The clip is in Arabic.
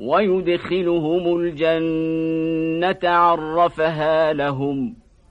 ويدخلهم الجنة عرفها لهم.